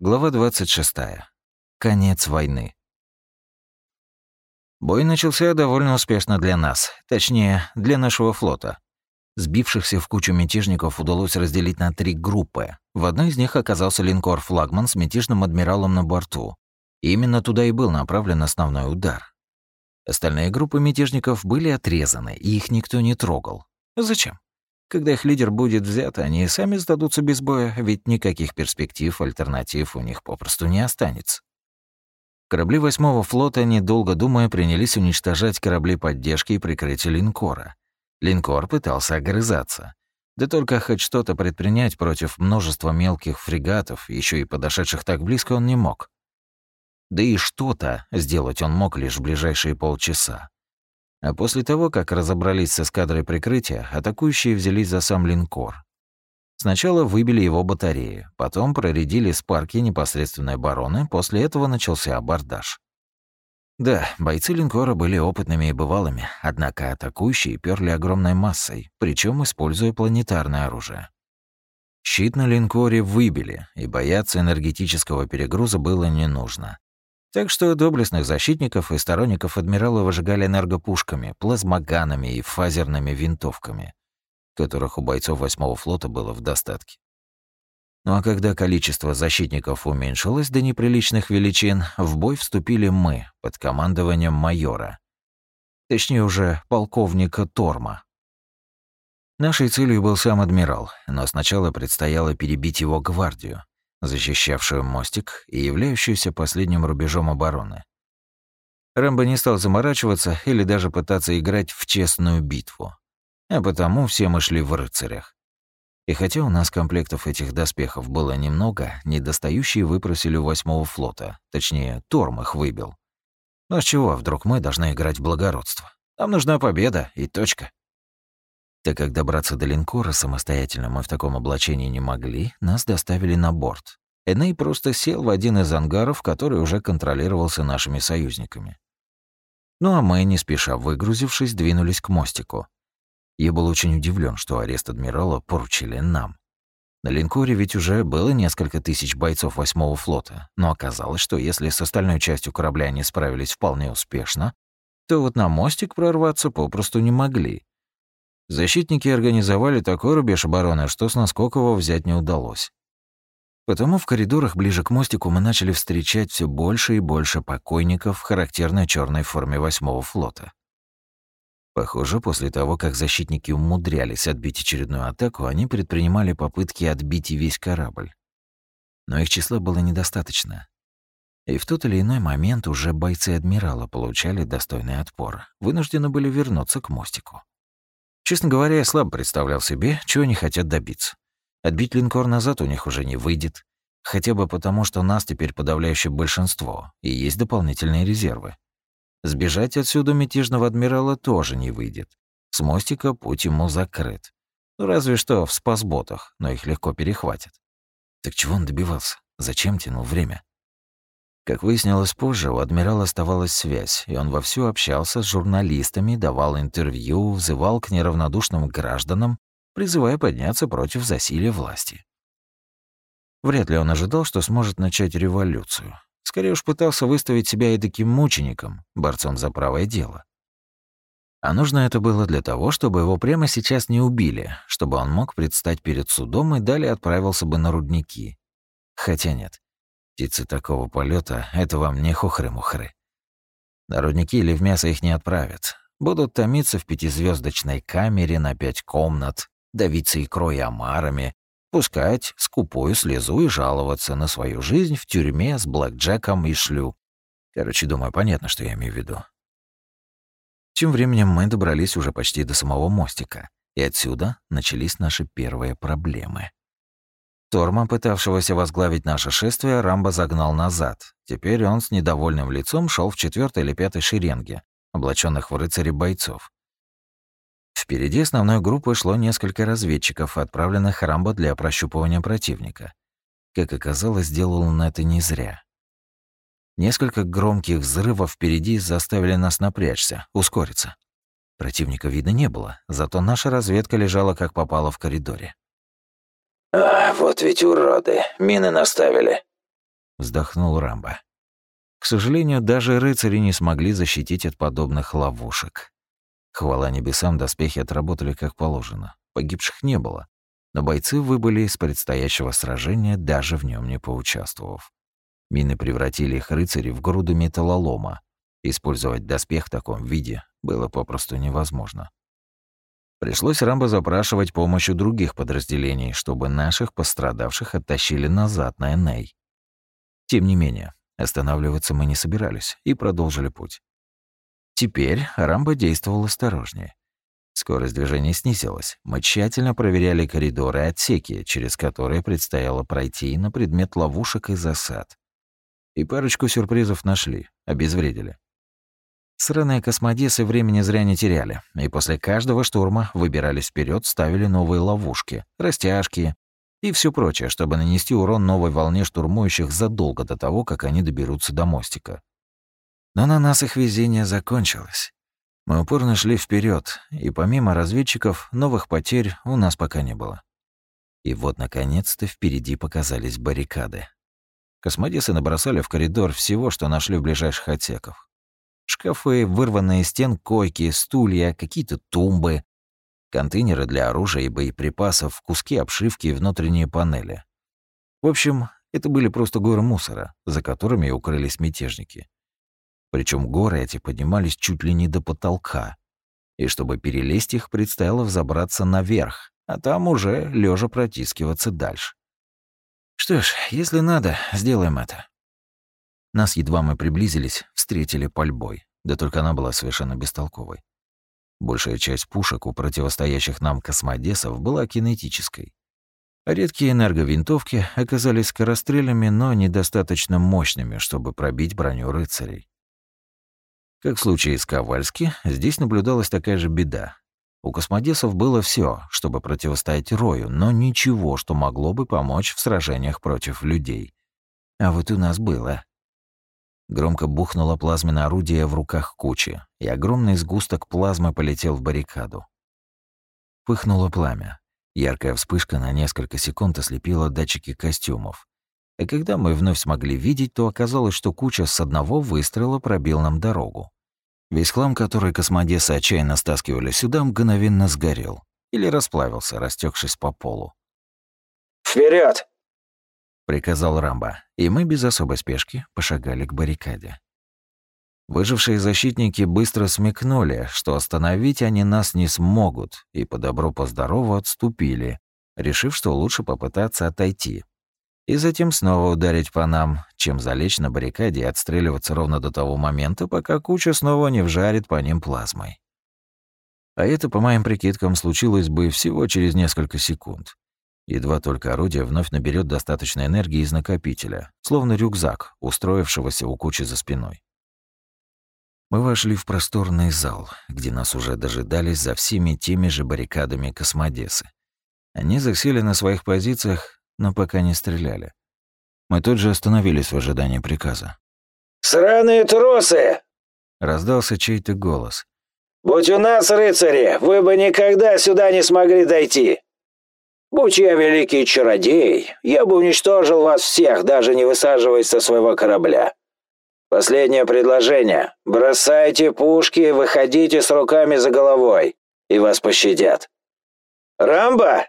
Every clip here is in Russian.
Глава 26. Конец войны. Бой начался довольно успешно для нас, точнее, для нашего флота. Сбившихся в кучу мятежников удалось разделить на три группы. В одной из них оказался линкор-флагман с мятежным адмиралом на борту. И именно туда и был направлен основной удар. Остальные группы мятежников были отрезаны, и их никто не трогал. Зачем? Когда их лидер будет взят, они сами сдадутся без боя, ведь никаких перспектив, альтернатив у них попросту не останется. Корабли восьмого флота, недолго думая, принялись уничтожать корабли поддержки и прикрытия линкора. Линкор пытался огрызаться. Да только хоть что-то предпринять против множества мелких фрегатов, еще и подошедших так близко, он не мог. Да и что-то сделать он мог лишь в ближайшие полчаса. А после того, как разобрались с эскадрой прикрытия, атакующие взялись за сам линкор. Сначала выбили его батареи, потом проредили спарки непосредственной обороны, после этого начался абордаж. Да, бойцы линкора были опытными и бывалыми, однако атакующие перли огромной массой, причем используя планетарное оружие. Щит на линкоре выбили, и бояться энергетического перегруза было не нужно. Так что доблестных защитников и сторонников адмирала выжигали энергопушками, плазмоганами и фазерными винтовками, которых у бойцов восьмого флота было в достатке. Ну а когда количество защитников уменьшилось до неприличных величин, в бой вступили мы под командованием майора. Точнее уже полковника Торма. Нашей целью был сам адмирал, но сначала предстояло перебить его гвардию, защищавшую мостик и являющуюся последним рубежом обороны. Рэмбо не стал заморачиваться или даже пытаться играть в честную битву. А потому все мы шли в рыцарях. И хотя у нас комплектов этих доспехов было немного, недостающие выпросили у восьмого флота. Точнее, Торм их выбил. Но с чего вдруг мы должны играть в благородство? Нам нужна победа и точка. Так как добраться до линкора самостоятельно мы в таком облачении не могли, нас доставили на борт. Эней просто сел в один из ангаров, который уже контролировался нашими союзниками. Ну а мы, не спеша выгрузившись, двинулись к мостику. Я был очень удивлен, что арест адмирала поручили нам. На линкоре ведь уже было несколько тысяч бойцов восьмого флота, но оказалось, что если с остальной частью корабля они справились вполне успешно, то вот на мостик прорваться попросту не могли. Защитники организовали такой рубеж обороны, что с Наскокова взять не удалось. Потому в коридорах ближе к мостику мы начали встречать все больше и больше покойников в характерной черной форме восьмого флота. Похоже, после того, как защитники умудрялись отбить очередную атаку, они предпринимали попытки отбить и весь корабль. Но их числа было недостаточно. И в тот или иной момент уже бойцы адмирала получали достойный отпор, вынуждены были вернуться к мостику. Честно говоря, я слабо представлял себе, чего они хотят добиться. Отбить линкор назад у них уже не выйдет. Хотя бы потому, что нас теперь подавляющее большинство, и есть дополнительные резервы. Сбежать отсюда мятежного адмирала тоже не выйдет. С мостика путь ему закрыт. Ну, разве что в спасботах, но их легко перехватят. Так чего он добивался? Зачем тянул время? Как выяснилось позже, у адмирала оставалась связь, и он вовсю общался с журналистами, давал интервью, взывал к неравнодушным гражданам, призывая подняться против засилия власти. Вряд ли он ожидал, что сможет начать революцию. Скорее уж пытался выставить себя и таким мучеником, борцом за правое дело. А нужно это было для того, чтобы его прямо сейчас не убили, чтобы он мог предстать перед судом и далее отправился бы на рудники. Хотя нет, Птицы такого полета это вам не хухры-мухры. Народники или в мясо их не отправят. Будут томиться в пятизвездочной камере на пять комнат, давиться икрой и омарами, пускать скупую слезу и жаловаться на свою жизнь в тюрьме с блэкджеком и шлю. Короче, думаю, понятно, что я имею в виду. Тем временем мы добрались уже почти до самого мостика, и отсюда начались наши первые проблемы. Торма, пытавшегося возглавить наше шествие, Рамбо загнал назад. Теперь он с недовольным лицом шел в четвертой или пятой шеренге, облаченных в рыцари бойцов. Впереди основной группы шло несколько разведчиков, отправленных Рамбо для прощупывания противника. Как оказалось, сделал он это не зря. Несколько громких взрывов впереди заставили нас напрячься, ускориться. Противника видно не было, зато наша разведка лежала как попало в коридоре. «А, вот ведь уроды, мины наставили». вздохнул Рамбо. К сожалению, даже рыцари не смогли защитить от подобных ловушек. Хвала небесам, доспехи отработали как положено. Погибших не было, но бойцы выбыли из предстоящего сражения, даже в нем не поучаствовав. Мины превратили их рыцарей в груду металлолома. Использовать доспех в таком виде было попросту невозможно. Пришлось Рамбо запрашивать помощь у других подразделений, чтобы наших пострадавших оттащили назад на Эней. Тем не менее, останавливаться мы не собирались и продолжили путь. Теперь Рамбо действовал осторожнее. Скорость движения снизилась. Мы тщательно проверяли коридоры и отсеки, через которые предстояло пройти на предмет ловушек и засад. И парочку сюрпризов нашли, обезвредили. Сраные космодесы времени зря не теряли, и после каждого штурма выбирались вперед, ставили новые ловушки, растяжки и все прочее, чтобы нанести урон новой волне штурмующих задолго до того, как они доберутся до мостика. Но на нас их везение закончилось. Мы упорно шли вперед, и помимо разведчиков, новых потерь у нас пока не было. И вот, наконец-то, впереди показались баррикады. Космодесы набросали в коридор всего, что нашли в ближайших отсеках. Шкафы, вырванные стен койки, стулья, какие-то тумбы, контейнеры для оружия и боеприпасов, куски обшивки и внутренние панели. В общем, это были просто горы мусора, за которыми укрылись мятежники. Причем горы эти поднимались чуть ли не до потолка. И чтобы перелезть их, предстояло взобраться наверх, а там уже лежа протискиваться дальше. Что ж, если надо, сделаем это. Нас едва мы приблизились, встретили пальбой, да только она была совершенно бестолковой. Большая часть пушек у противостоящих нам космодесов была кинетической. редкие энерговинтовки оказались скорострельными, но недостаточно мощными, чтобы пробить броню рыцарей. Как в случае с Ковальски, здесь наблюдалась такая же беда. У космодесов было все, чтобы противостоять Рою, но ничего, что могло бы помочь в сражениях против людей. А вот у нас было. Громко бухнуло плазменное орудие в руках кучи, и огромный сгусток плазмы полетел в баррикаду. Пыхнуло пламя. Яркая вспышка на несколько секунд ослепила датчики костюмов. И когда мы вновь смогли видеть, то оказалось, что куча с одного выстрела пробил нам дорогу. Весь хлам, который космодесы отчаянно стаскивали сюда, мгновенно сгорел или расплавился, растекшись по полу. Вперед! Приказал Рамбо, и мы без особой спешки пошагали к баррикаде. Выжившие защитники быстро смекнули, что остановить они нас не смогут, и по добру по отступили, решив, что лучше попытаться отойти. И затем снова ударить по нам, чем залечь на баррикаде и отстреливаться ровно до того момента, пока куча снова не вжарит по ним плазмой. А это, по моим прикидкам, случилось бы всего через несколько секунд. Едва только орудие вновь наберет достаточно энергии из накопителя, словно рюкзак, устроившегося у кучи за спиной. Мы вошли в просторный зал, где нас уже дожидались за всеми теми же баррикадами космодесы. Они засели на своих позициях, но пока не стреляли. Мы тут же остановились в ожидании приказа. «Сраные тросы!» — раздался чей-то голос. «Будь у нас, рыцари, вы бы никогда сюда не смогли дойти!» Будь я великий чародей, я бы уничтожил вас всех, даже не высаживаясь со своего корабля. Последнее предложение. Бросайте пушки, выходите с руками за головой, и вас пощадят. Рамбо?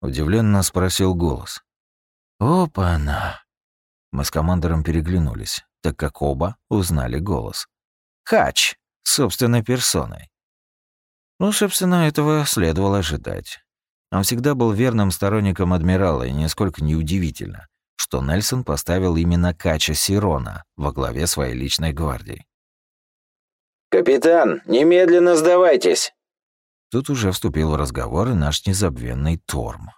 Удивленно спросил голос. Опа-на. Мы с командором переглянулись, так как оба узнали голос. Хач, собственной персоной. Ну, собственно, этого следовало ожидать. Он всегда был верным сторонником адмирала, и нисколько неудивительно, что Нельсон поставил именно Кача Сирона во главе своей личной гвардии. «Капитан, немедленно сдавайтесь!» Тут уже вступил в разговор и наш незабвенный Торм.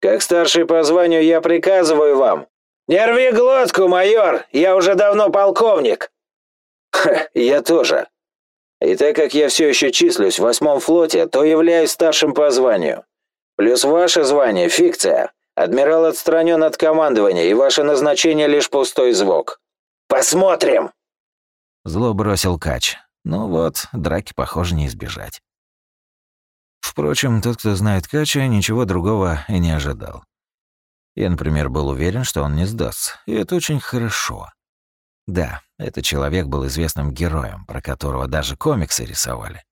«Как старший по званию я приказываю вам! Не рви глотку, майор! Я уже давно полковник!» Ха, «Я тоже. И так как я все еще числюсь в восьмом флоте, то являюсь старшим по званию. Плюс ваше звание – фикция. Адмирал отстранен от командования, и ваше назначение – лишь пустой звук. Посмотрим!» Зло бросил Кач. Ну вот, драки, похоже, не избежать. Впрочем, тот, кто знает Кача, ничего другого и не ожидал. Я, например, был уверен, что он не сдастся, и это очень хорошо. Да, этот человек был известным героем, про которого даже комиксы рисовали.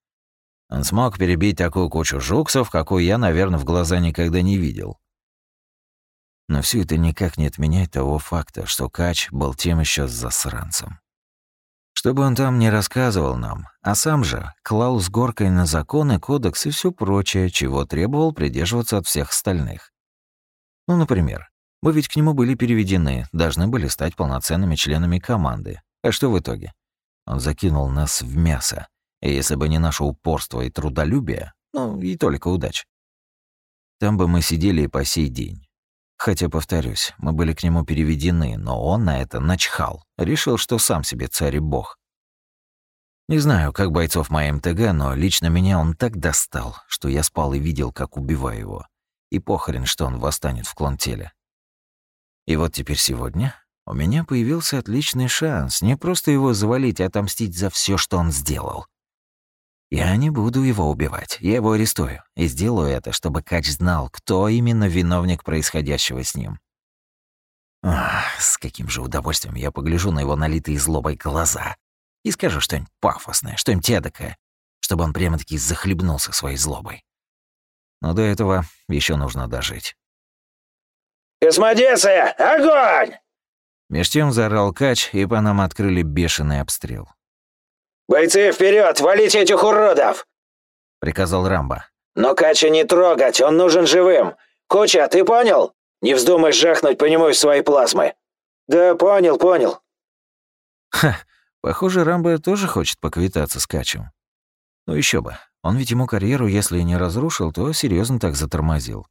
Он смог перебить такую кучу жуксов, какую я, наверное, в глаза никогда не видел. Но все это никак не отменяет того факта, что Кач был тем еще засранцем. Что бы он там ни рассказывал нам, а сам же клал с горкой на законы, кодекс и все прочее, чего требовал придерживаться от всех остальных. Ну, например, мы ведь к нему были переведены, должны были стать полноценными членами команды. А что в итоге? Он закинул нас в мясо. И если бы не наше упорство и трудолюбие, ну, и только удач. Там бы мы сидели и по сей день. Хотя, повторюсь, мы были к нему переведены, но он на это начхал. Решил, что сам себе царь и бог. Не знаю, как бойцов моей МТГ, но лично меня он так достал, что я спал и видел, как убиваю его. И похрен, что он восстанет в клон теле. И вот теперь сегодня у меня появился отличный шанс не просто его завалить, а отомстить за все, что он сделал. Я не буду его убивать, я его арестую. И сделаю это, чтобы Кач знал, кто именно виновник происходящего с ним. Ах, с каким же удовольствием я погляжу на его налитые злобой глаза и скажу что-нибудь пафосное, что-нибудь эдакое, чтобы он прямо-таки захлебнулся своей злобой. Но до этого еще нужно дожить. «Космодесы, огонь!» Меж тем заорал Кач, и по нам открыли бешеный обстрел. «Бойцы, вперед, валите этих уродов!» — приказал Рамбо. «Но Кача не трогать, он нужен живым. Куча, ты понял? Не вздумай жахнуть по нему из своей плазмы». «Да, понял, понял». Ха, похоже, Рамбо тоже хочет поквитаться с Качем. Ну еще бы, он ведь ему карьеру, если и не разрушил, то серьезно так затормозил.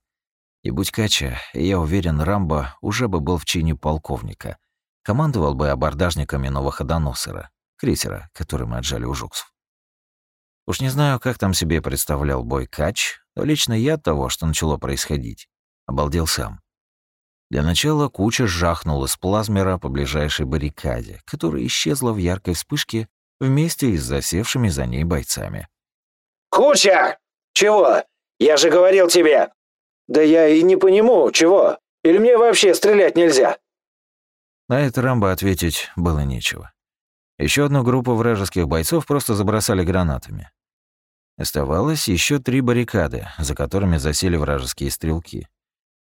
И будь Кача, я уверен, Рамбо уже бы был в чине полковника. Командовал бы абордажниками Новоходоносора крейсера, который мы отжали у жуксов. Уж не знаю, как там себе представлял бой Кач, но лично я от того, что начало происходить, обалдел сам. Для начала куча жахнула с плазмера по ближайшей баррикаде, которая исчезла в яркой вспышке вместе с засевшими за ней бойцами. «Куча! Чего? Я же говорил тебе!» «Да я и не понимаю, чего? Или мне вообще стрелять нельзя?» На это Рамбо ответить было нечего. Еще одну группу вражеских бойцов просто забросали гранатами. Оставалось еще три баррикады, за которыми засели вражеские стрелки.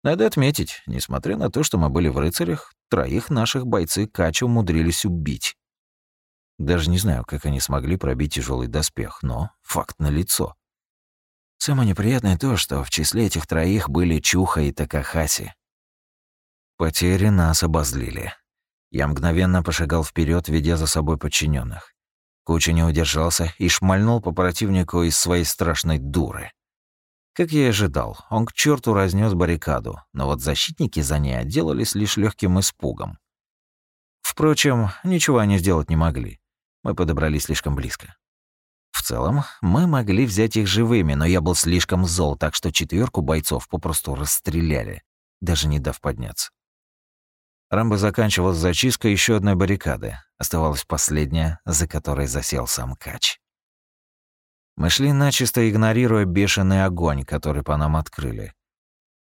Надо отметить, несмотря на то, что мы были в рыцарях, троих наших бойцы Кача умудрились убить. Даже не знаю, как они смогли пробить тяжелый доспех, но факт налицо. Самое неприятное то, что в числе этих троих были Чуха и Такахаси. Потери нас обозлили. Я мгновенно пошагал вперед, ведя за собой подчиненных. Куча не удержался и шмальнул по противнику из своей страшной дуры. Как я и ожидал, он к черту разнес баррикаду, но вот защитники за ней отделались лишь легким испугом. Впрочем, ничего они сделать не могли. Мы подобрались слишком близко. В целом, мы могли взять их живыми, но я был слишком зол, так что четверку бойцов попросту расстреляли, даже не дав подняться. Рамбо заканчивал с зачисткой еще одной баррикады. Оставалась последняя, за которой засел сам Кач. Мы шли начисто игнорируя бешеный огонь, который по нам открыли.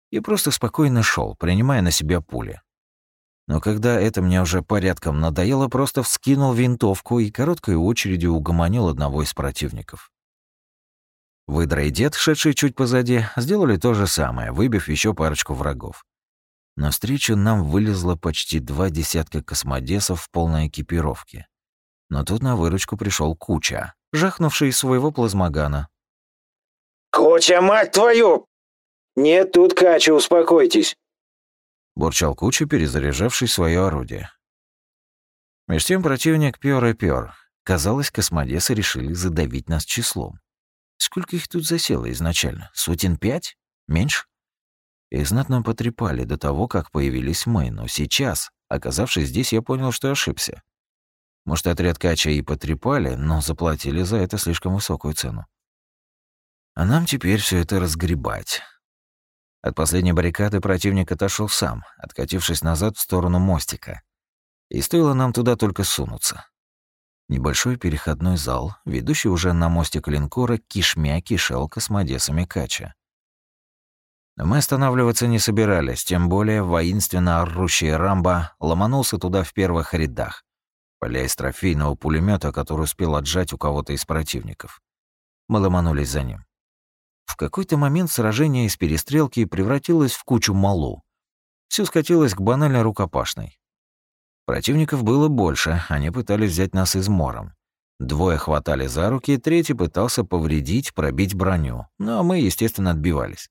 И просто спокойно шел, принимая на себя пули. Но когда это мне уже порядком надоело, просто вскинул винтовку и короткой очередью угомонил одного из противников. Выдра и дед, шедшие чуть позади, сделали то же самое, выбив еще парочку врагов. Навстречу нам вылезло почти два десятка космодесов в полной экипировке. Но тут на выручку пришел Куча, жахнувший из своего плазмогана. «Куча, мать твою! Нет, тут Кача, успокойтесь!» Бурчал Куча, перезаряжавший свое орудие. Меж тем противник пёр и пёр. Казалось, космодесы решили задавить нас числом. Сколько их тут засело изначально? Сотен пять? Меньше? Их знатно потрепали до того, как появились мы, но сейчас, оказавшись здесь, я понял, что ошибся. Может, отряд Кача и потрепали, но заплатили за это слишком высокую цену. А нам теперь все это разгребать. От последней баррикады противник отошел сам, откатившись назад в сторону мостика. И стоило нам туда только сунуться. Небольшой переходной зал, ведущий уже на мостик линкора, кишмя кишел космодесами Кача. Мы останавливаться не собирались, тем более воинственно орущий Рамбо ломанулся туда в первых рядах, поля из трофейного пулемета, который успел отжать у кого-то из противников. Мы ломанулись за ним. В какой-то момент сражение из перестрелки превратилось в кучу малу. Все скатилось к банальной рукопашной. Противников было больше, они пытались взять нас измором. Двое хватали за руки, третий пытался повредить, пробить броню, но мы, естественно, отбивались.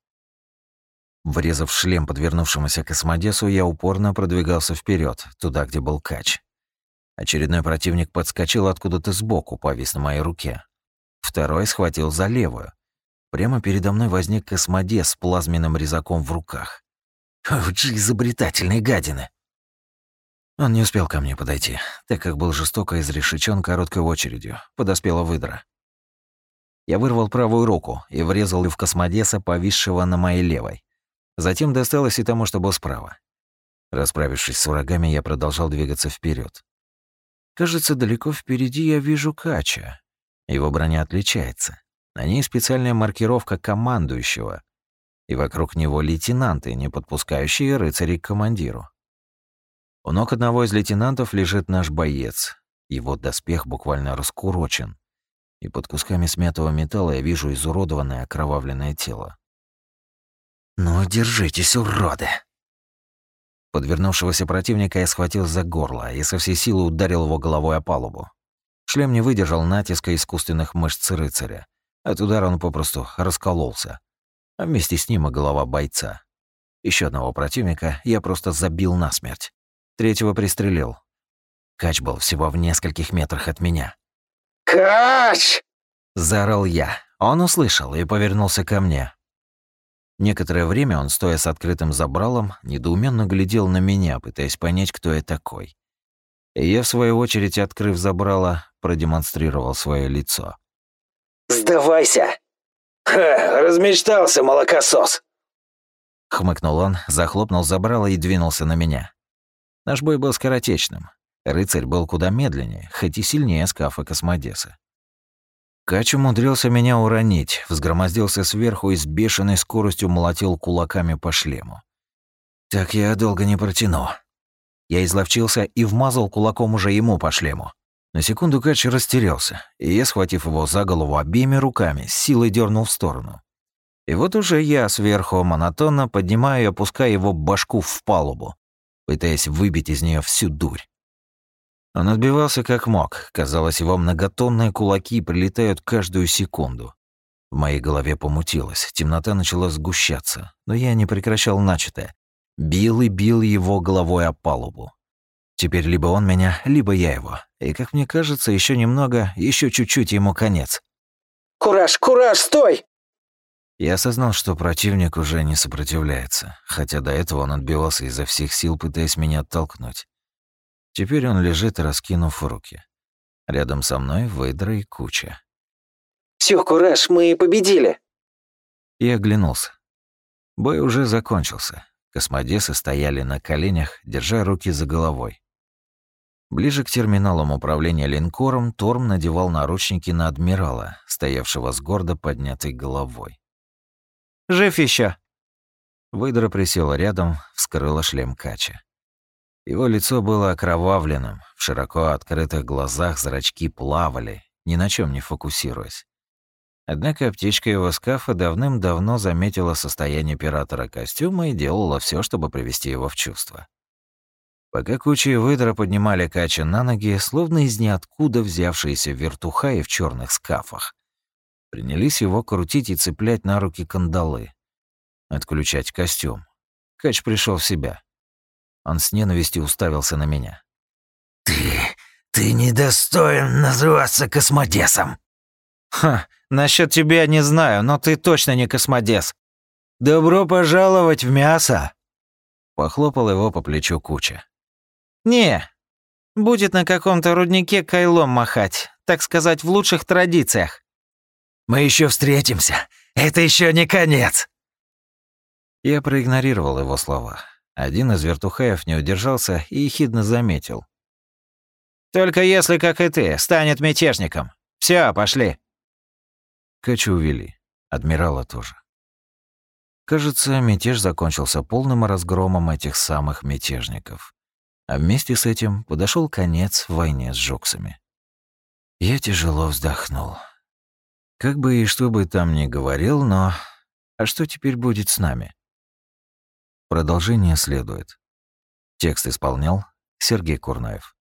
Врезав шлем подвернувшемуся космодесу, я упорно продвигался вперед, туда, где был кач. Очередной противник подскочил откуда-то сбоку, повис на моей руке. Второй схватил за левую. Прямо передо мной возник космодес с плазменным резаком в руках. Ух, изобретательные гадины! Он не успел ко мне подойти, так как был жестоко изрешечен короткой очередью. Подоспела выдра. Я вырвал правую руку и врезал ее в космодеса, повисшего на моей левой. Затем досталось и тому, что был справа. Расправившись с врагами, я продолжал двигаться вперед. Кажется, далеко впереди я вижу Кача. Его броня отличается. На ней специальная маркировка командующего, и вокруг него лейтенанты, не подпускающие рыцарей к командиру. У ног одного из лейтенантов лежит наш боец. Его доспех буквально раскурочен, и под кусками смятого металла я вижу изуродованное окровавленное тело. «Ну, держитесь, уроды!» Подвернувшегося противника я схватил за горло и со всей силы ударил его головой о палубу. Шлем не выдержал натиска искусственных мышц рыцаря. От удара он попросту раскололся. А вместе с ним и голова бойца. Еще одного противника я просто забил насмерть. Третьего пристрелил. Кач был всего в нескольких метрах от меня. «Кач!» – заорал я. Он услышал и повернулся ко мне. Некоторое время он, стоя с открытым забралом, недоуменно глядел на меня, пытаясь понять, кто я такой. И я, в свою очередь, открыв забрало, продемонстрировал свое лицо. «Сдавайся!» «Ха, размечтался, молокосос!» Хмыкнул он, захлопнул забрало и двинулся на меня. Наш бой был скоротечным. Рыцарь был куда медленнее, хоть и сильнее скафа Космодеса. Кач умудрился меня уронить, взгромоздился сверху и с бешеной скоростью молотил кулаками по шлему. Так я долго не протяну. Я изловчился и вмазал кулаком уже ему по шлему. На секунду Кач растерялся, и я, схватив его за голову обеими руками, с силой дернул в сторону. И вот уже я сверху монотонно поднимаю и опускаю его башку в палубу, пытаясь выбить из нее всю дурь. Он отбивался как мог. Казалось, его многотонные кулаки прилетают каждую секунду. В моей голове помутилось, темнота начала сгущаться, но я не прекращал начатое. Бил и бил его головой о палубу. Теперь либо он меня, либо я его. И, как мне кажется, еще немного, еще чуть-чуть ему конец. «Кураж, кураж, стой!» Я осознал, что противник уже не сопротивляется, хотя до этого он отбивался изо всех сил, пытаясь меня оттолкнуть. Теперь он лежит, раскинув руки. Рядом со мной выдра и куча. Все, Кураж, мы победили!» Я оглянулся. Бой уже закончился. Космодесы стояли на коленях, держа руки за головой. Ближе к терминалам управления линкором Торм надевал наручники на адмирала, стоявшего с гордо поднятой головой. «Жив еще. Выдра присела рядом, вскрыла шлем Кача. Его лицо было окровавленным, в широко открытых глазах зрачки плавали, ни на чем не фокусируясь. Однако аптечка его скафа давным-давно заметила состояние оператора костюма и делала все, чтобы привести его в чувство. Пока куча и выдра поднимали Кача на ноги, словно из ниоткуда взявшиеся вертухаи в черных скафах, принялись его крутить и цеплять на руки кандалы, отключать костюм. Кач пришел в себя. Он с ненавистью уставился на меня. «Ты... ты недостоин называться космодесом!» «Ха, насчет тебя не знаю, но ты точно не космодес. Добро пожаловать в мясо!» Похлопал его по плечу куча. «Не, будет на каком-то руднике кайлом махать, так сказать, в лучших традициях». «Мы еще встретимся, это еще не конец!» Я проигнорировал его слова. Один из вертухаев не удержался и ехидно заметил. «Только если, как и ты, станет мятежником. Все, пошли». Качу увели. Адмирала тоже. Кажется, мятеж закончился полным разгромом этих самых мятежников. А вместе с этим подошел конец войне с жуксами. Я тяжело вздохнул. Как бы и что бы там ни говорил, но... А что теперь будет с нами? Продолжение следует. Текст исполнял Сергей Курнаев.